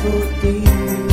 注定